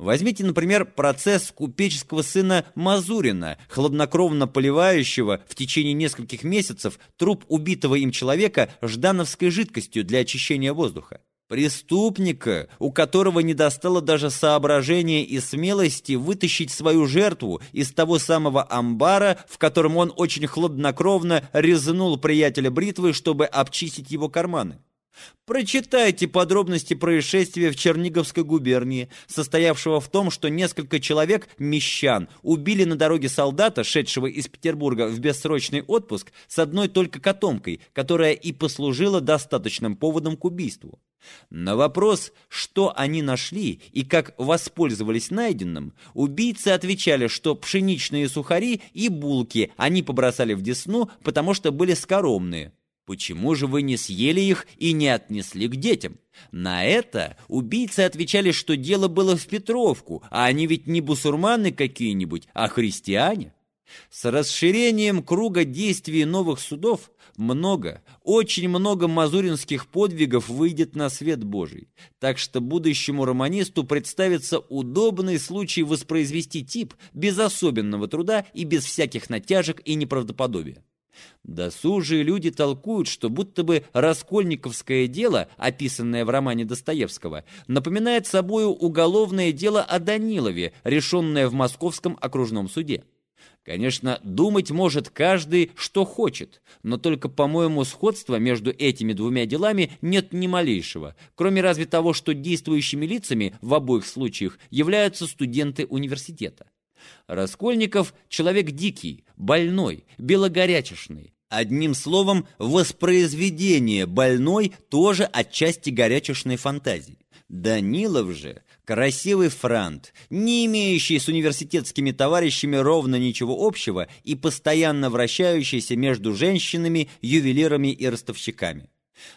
Возьмите, например, процесс купеческого сына Мазурина, хладнокровно поливающего в течение нескольких месяцев труп убитого им человека ждановской жидкостью для очищения воздуха. Преступника, у которого не достало даже соображения и смелости вытащить свою жертву из того самого амбара, в котором он очень хладнокровно резанул приятеля бритвы, чтобы обчистить его карманы. Прочитайте подробности происшествия в Черниговской губернии, состоявшего в том, что несколько человек, мещан, убили на дороге солдата, шедшего из Петербурга в бессрочный отпуск, с одной только котомкой, которая и послужила достаточным поводом к убийству. На вопрос, что они нашли и как воспользовались найденным, убийцы отвечали, что пшеничные сухари и булки они побросали в десну, потому что были скоромные. Почему же вы не съели их и не отнесли к детям? На это убийцы отвечали, что дело было в Петровку, а они ведь не бусурманы какие-нибудь, а христиане. С расширением круга действий новых судов много, очень много мазуринских подвигов выйдет на свет Божий. Так что будущему романисту представится удобный случай воспроизвести тип без особенного труда и без всяких натяжек и неправдоподобия. Досужие люди толкуют, что будто бы раскольниковское дело, описанное в романе Достоевского, напоминает собою уголовное дело о Данилове, решенное в Московском окружном суде. Конечно, думать может каждый, что хочет, но только, по-моему, сходства между этими двумя делами нет ни малейшего, кроме разве того, что действующими лицами в обоих случаях являются студенты университета. Раскольников – человек дикий, больной, белогорячешный. Одним словом, воспроизведение больной тоже отчасти горячешной фантазии. Данилов же – красивый франт, не имеющий с университетскими товарищами ровно ничего общего и постоянно вращающийся между женщинами, ювелирами и ростовщиками.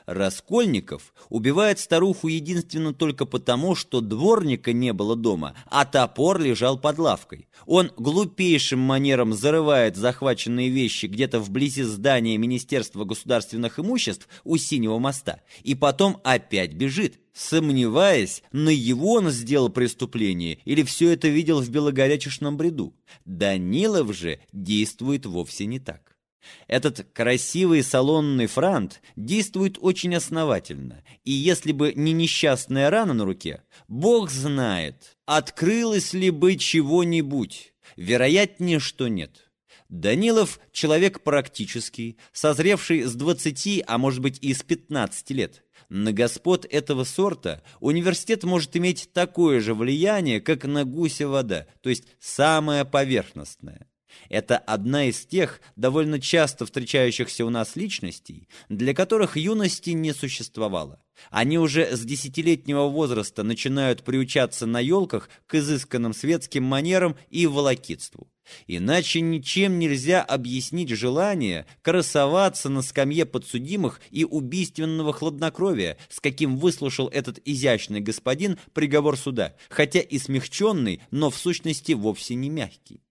Раскольников убивает старуху единственно только потому, что дворника не было дома, а топор лежал под лавкой. Он глупейшим манером зарывает захваченные вещи где-то вблизи здания Министерства государственных имуществ у Синего моста и потом опять бежит, сомневаясь, на его он сделал преступление или все это видел в белогорячешном бреду. Данилов же действует вовсе не так. Этот красивый салонный франт действует очень основательно, и если бы не несчастная рана на руке, бог знает, открылось ли бы чего-нибудь, вероятнее, что нет. Данилов – человек практический, созревший с 20, а может быть и с 15 лет. На господ этого сорта университет может иметь такое же влияние, как на гуся вода, то есть самое поверхностное. Это одна из тех довольно часто встречающихся у нас личностей, для которых юности не существовало. Они уже с десятилетнего возраста начинают приучаться на елках к изысканным светским манерам и волокитству. Иначе ничем нельзя объяснить желание красоваться на скамье подсудимых и убийственного хладнокровия, с каким выслушал этот изящный господин приговор суда, хотя и смягченный, но в сущности вовсе не мягкий.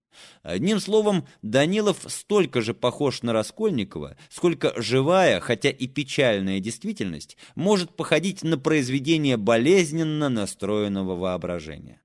Одним словом, Данилов столько же похож на Раскольникова, сколько живая, хотя и печальная действительность может походить на произведение болезненно настроенного воображения.